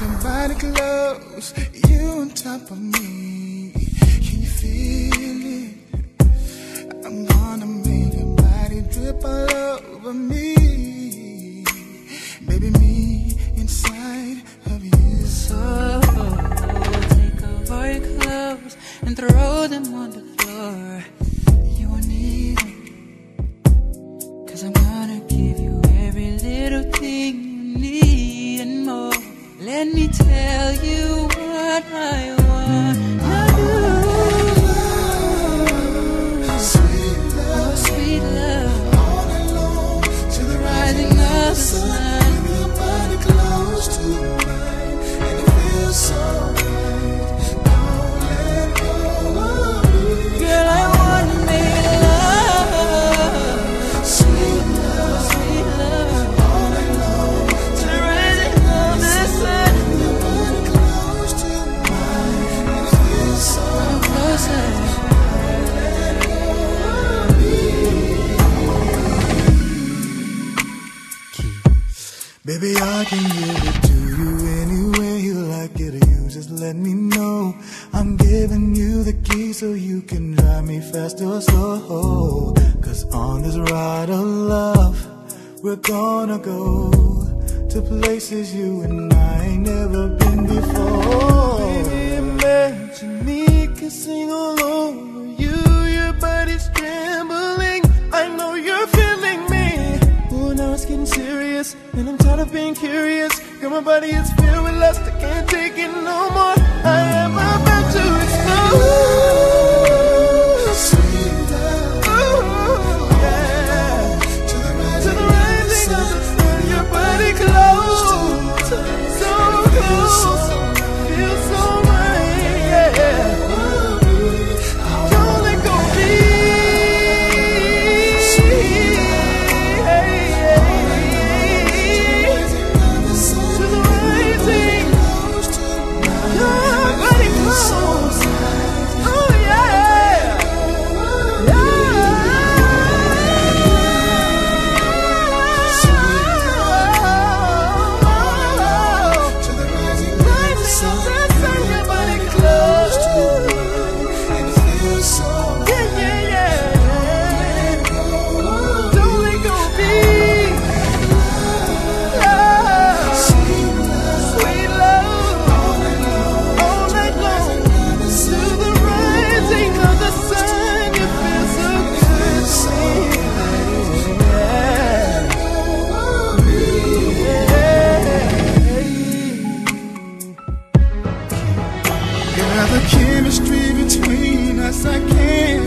your body close, you on top of me. Can you feel it? I'm gonna make your body drip all over me. Baby, me inside of you. So take off all your clothes and throw them on the floor. Baby, I can give it to you any way you like it. You just let me know. I'm giving you the key so you can drive me fast or slow. Cause on this ride of love, we're gonna go to places you and I ain't never been before. Baby, imagine me kissing all over you. Your body's trembling. Body is filled with lust. I can't yes I can.